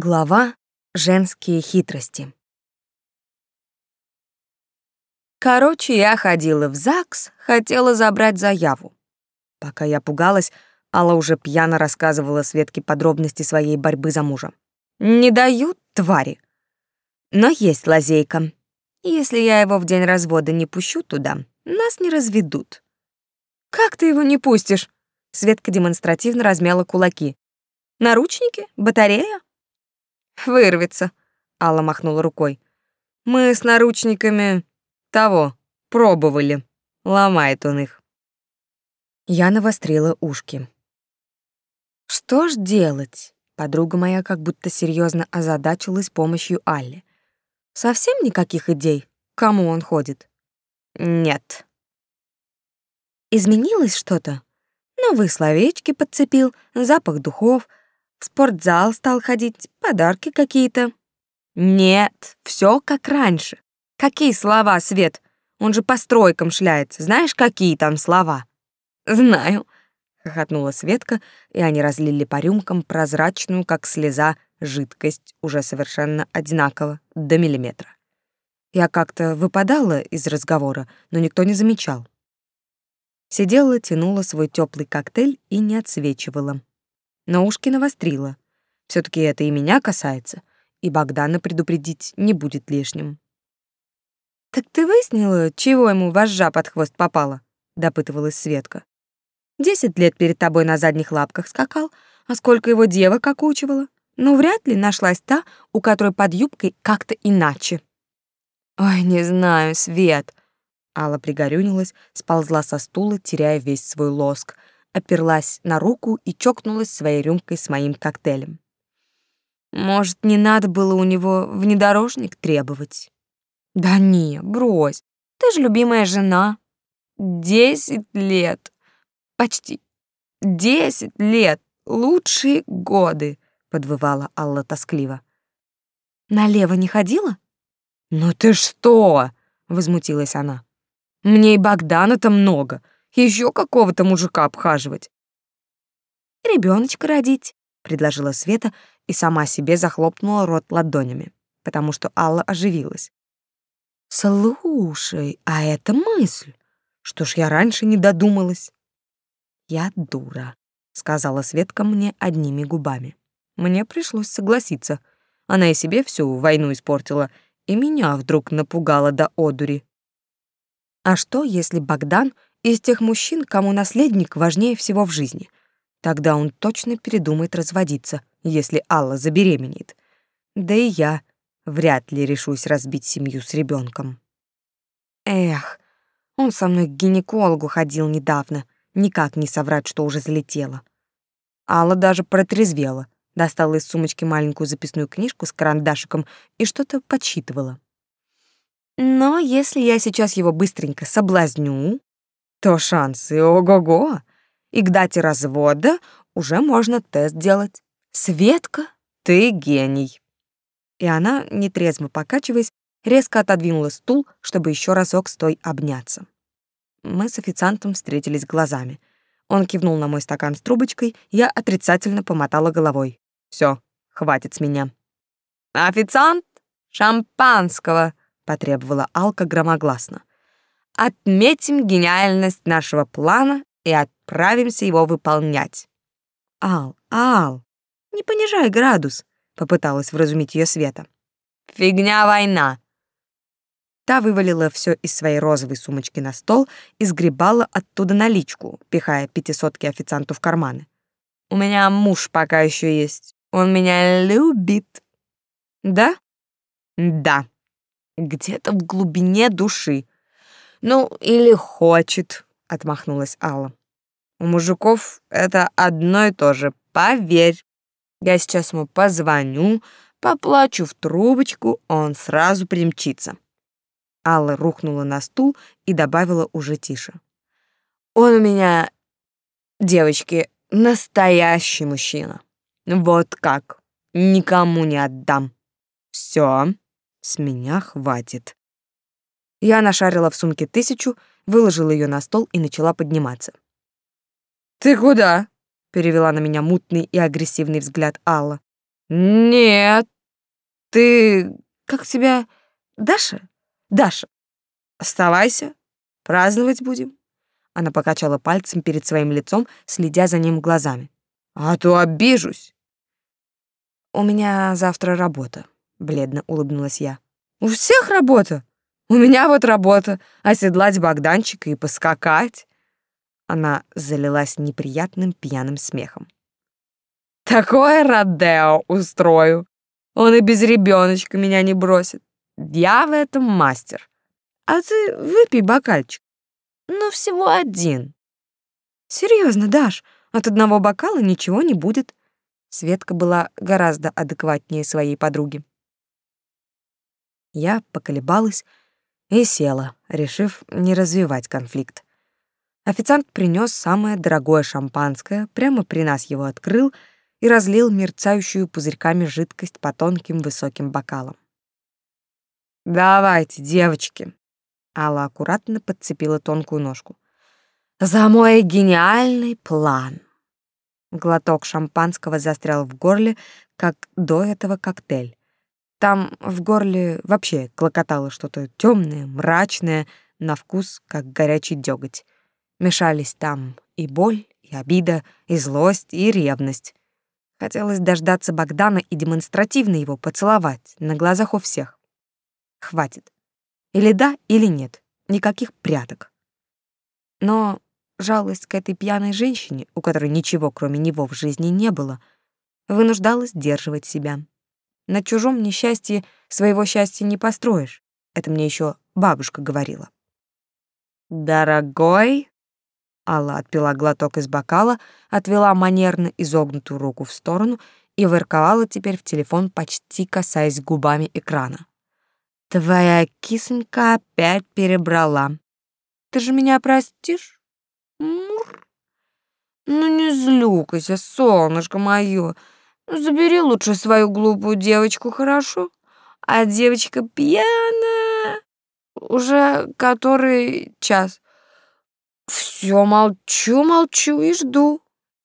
Глава «Женские хитрости». Короче, я ходила в ЗАГС, хотела забрать заяву. Пока я пугалась, Алла уже пьяно рассказывала Светке подробности своей борьбы за мужа. Не дают, твари. Но есть лазейка. Если я его в день развода не пущу туда, нас не разведут. Как ты его не пустишь? Светка демонстративно размяла кулаки. Наручники? Батарея? Вырвется. Алла махнула рукой. Мы с наручниками того пробовали. Ломает он их. Я навострила ушки. Что ж делать? Подруга моя как будто серьезно озадачилась помощью Алле. Совсем никаких идей, кому он ходит? Нет. Изменилось что-то? Новые словечки подцепил, запах духов, в спортзал стал ходить, подарки какие-то. Нет, все как раньше. Какие слова, Свет? Он же по стройкам шляется. Знаешь, какие там слова? Знаю, хохотнула Светка, и они разлили по рюмкам прозрачную, как слеза, жидкость, уже совершенно одинаково, до миллиметра. Я как-то выпадала из разговора, но никто не замечал. Сидела, тянула свой теплый коктейль и не отсвечивала но ушки навострила. все таки это и меня касается, и Богдана предупредить не будет лишним. «Так ты выяснила, чего ему вожжа под хвост попала?» — допытывалась Светка. «Десять лет перед тобой на задних лапках скакал, а сколько его девок окучивала? Ну, вряд ли нашлась та, у которой под юбкой как-то иначе». «Ой, не знаю, Свет», Алла пригорюнилась, сползла со стула, теряя весь свой лоск — оперлась на руку и чокнулась своей рюмкой с моим коктейлем. Может, не надо было у него внедорожник требовать? Да не, брось. Ты же любимая жена. Десять лет. Почти. Десять лет. Лучшие годы, подвывала Алла тоскливо. Налево не ходила? Ну ты что? возмутилась она. Мне и Богдана-то много еще какого-то мужика обхаживать. Ребеночка родить, предложила Света и сама себе захлопнула рот ладонями, потому что Алла оживилась. Слушай, а это мысль. Что ж я раньше не додумалась? Я дура, сказала Светка мне одними губами. Мне пришлось согласиться. Она и себе всю войну испортила, и меня вдруг напугала до одури. А что, если Богдан из тех мужчин, кому наследник важнее всего в жизни. Тогда он точно передумает разводиться, если Алла забеременеет. Да и я вряд ли решусь разбить семью с ребенком. Эх, он со мной к гинекологу ходил недавно, никак не соврать, что уже залетела. Алла даже протрезвела, достала из сумочки маленькую записную книжку с карандашиком и что-то подсчитывала. Но если я сейчас его быстренько соблазню, то шансы ого-го. И к дате развода уже можно тест делать. Светка, ты гений. И она, нетрезво покачиваясь, резко отодвинула стул, чтобы еще разок с той обняться. Мы с официантом встретились глазами. Он кивнул на мой стакан с трубочкой, я отрицательно помотала головой. Все, хватит с меня. «Официант, шампанского!» — потребовала Алка громогласно. Отметим гениальность нашего плана и отправимся его выполнять. Ал, Ал, не понижай градус, попыталась вразумить ее Света. Фигня война. Та вывалила все из своей розовой сумочки на стол и сгребала оттуда наличку, пихая пятисотки официанту в карманы. У меня муж пока еще есть. Он меня любит. Да? Да. Где-то в глубине души. Ну, или хочет, отмахнулась Алла. У мужиков это одно и то же, поверь. Я сейчас ему позвоню, поплачу в трубочку, он сразу примчится. Алла рухнула на стул и добавила уже тише. Он у меня, девочки, настоящий мужчина. Вот как. Никому не отдам. Все, с меня хватит. Я нашарила в сумке тысячу, выложила ее на стол и начала подниматься. «Ты куда?» — перевела на меня мутный и агрессивный взгляд Алла. Нет, ты... Как тебя... Даша? Даша, оставайся, праздновать будем. Она покачала пальцем перед своим лицом, следя за ним глазами. А то обижусь. У меня завтра работа, бледно улыбнулась я. У всех работа. У меня вот работа оседлать Богданчика и поскакать. Она залилась неприятным пьяным смехом. Такое Родео устрою. Он и без ребеночка меня не бросит. Я в этом мастер. А ты выпей бокальчик. Ну, всего один. Серьезно, Даш, от одного бокала ничего не будет. Светка была гораздо адекватнее своей подруги. Я поколебалась и села, решив не развивать конфликт. Официант принес самое дорогое шампанское, прямо при нас его открыл и разлил мерцающую пузырьками жидкость по тонким высоким бокалам. «Давайте, девочки!» Алла аккуратно подцепила тонкую ножку. «За мой гениальный план!» Глоток шампанского застрял в горле, как до этого коктейль. Там в горле вообще клокотало что-то темное, мрачное, на вкус, как горячий деготь. Мешались там и боль, и обида, и злость, и ревность. Хотелось дождаться Богдана и демонстративно его поцеловать на глазах у всех. Хватит. Или да, или нет. Никаких пряток. Но жалость к этой пьяной женщине, у которой ничего кроме него в жизни не было, вынуждала сдерживать себя. На чужом несчастье своего счастья не построишь. Это мне еще бабушка говорила. «Дорогой», Алла отпила глоток из бокала, отвела манерно изогнутую руку в сторону и ворковала теперь в телефон, почти касаясь губами экрана. «Твоя кисонька опять перебрала. Ты же меня простишь? Мур. Ну не злюкайся, солнышко моё. Забери лучше свою глупую девочку, хорошо? А девочка пьяная. Уже который час. Все молчу, молчу и жду.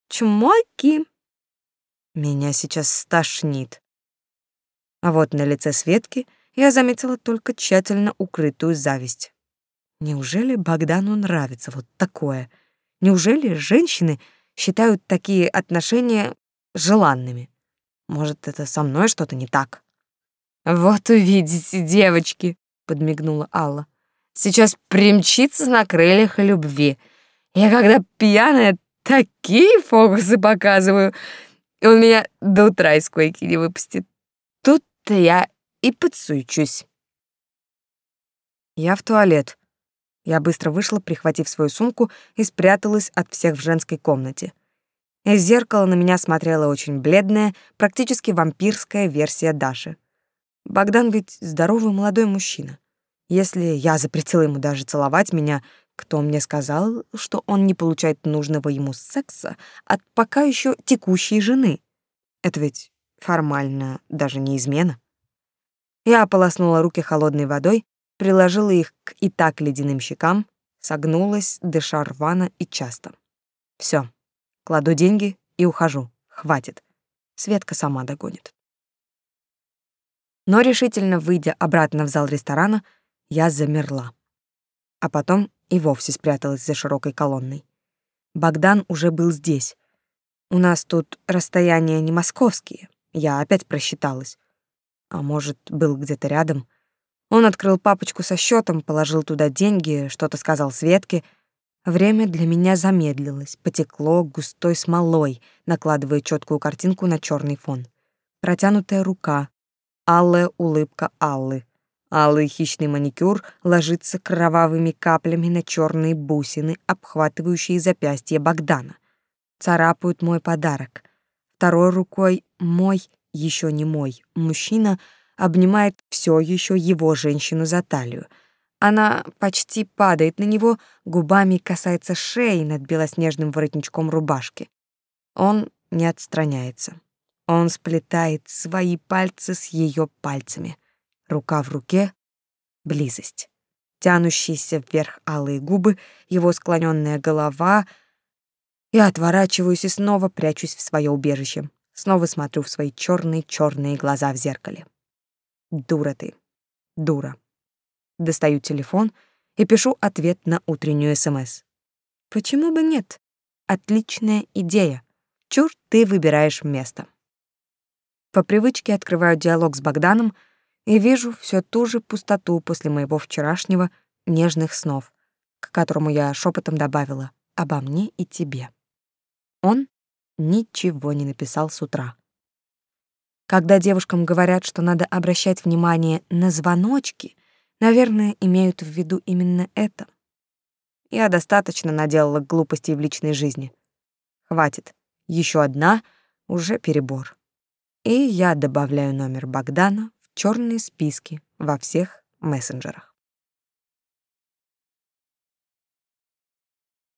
Чмоки. Меня сейчас стошнит. А вот на лице Светки я заметила только тщательно укрытую зависть. Неужели Богдану нравится вот такое? Неужели женщины считают такие отношения желанными? Может, это со мной что-то не так? Вот увидите, девочки, подмигнула Алла. Сейчас примчится на крыльях любви. Я когда пьяная, такие фокусы показываю. И он меня до утра из койки не выпустит. Тут-то я и подсуечусь. Я в туалет. Я быстро вышла, прихватив свою сумку, и спряталась от всех в женской комнате. Из зеркала на меня смотрела очень бледная, практически вампирская версия Даши. Богдан ведь здоровый молодой мужчина. Если я запретила ему даже целовать меня, кто мне сказал, что он не получает нужного ему секса от пока еще текущей жены? Это ведь формально даже не измена. Я ополоснула руки холодной водой, приложила их к и так ледяным щекам, согнулась, дыша рвано и часто. Все, кладу деньги и ухожу. Хватит. Светка сама догонит. Но решительно выйдя обратно в зал ресторана, я замерла. А потом и вовсе спряталась за широкой колонной. Богдан уже был здесь. У нас тут расстояния не московские. Я опять просчиталась. А может, был где-то рядом. Он открыл папочку со счетом, положил туда деньги, что-то сказал Светке. Время для меня замедлилось, потекло густой смолой, накладывая четкую картинку на черный фон. Протянутая рука, алая улыбка Аллы — Алый хищный маникюр ложится кровавыми каплями на черные бусины, обхватывающие запястье Богдана. Царапают мой подарок. Второй рукой мой, еще не мой, мужчина обнимает все еще его женщину за талию. Она почти падает на него, губами касается шеи над белоснежным воротничком рубашки. Он не отстраняется. Он сплетает свои пальцы с ее пальцами — рука в руке, близость. Тянущиеся вверх алые губы, его склоненная голова. Я отворачиваюсь и снова прячусь в свое убежище. Снова смотрю в свои черные-черные глаза в зеркале. Дура ты. Дура. Достаю телефон и пишу ответ на утреннюю СМС. Почему бы нет? Отличная идея. Чур ты выбираешь место. По привычке открываю диалог с Богданом и вижу всю ту же пустоту после моего вчерашнего нежных снов, к которому я шепотом добавила обо мне и тебе. Он ничего не написал с утра. Когда девушкам говорят, что надо обращать внимание на звоночки, наверное, имеют в виду именно это. Я достаточно наделала глупостей в личной жизни. Хватит. Еще одна — уже перебор. И я добавляю номер Богдана в черные списки во всех мессенджерах.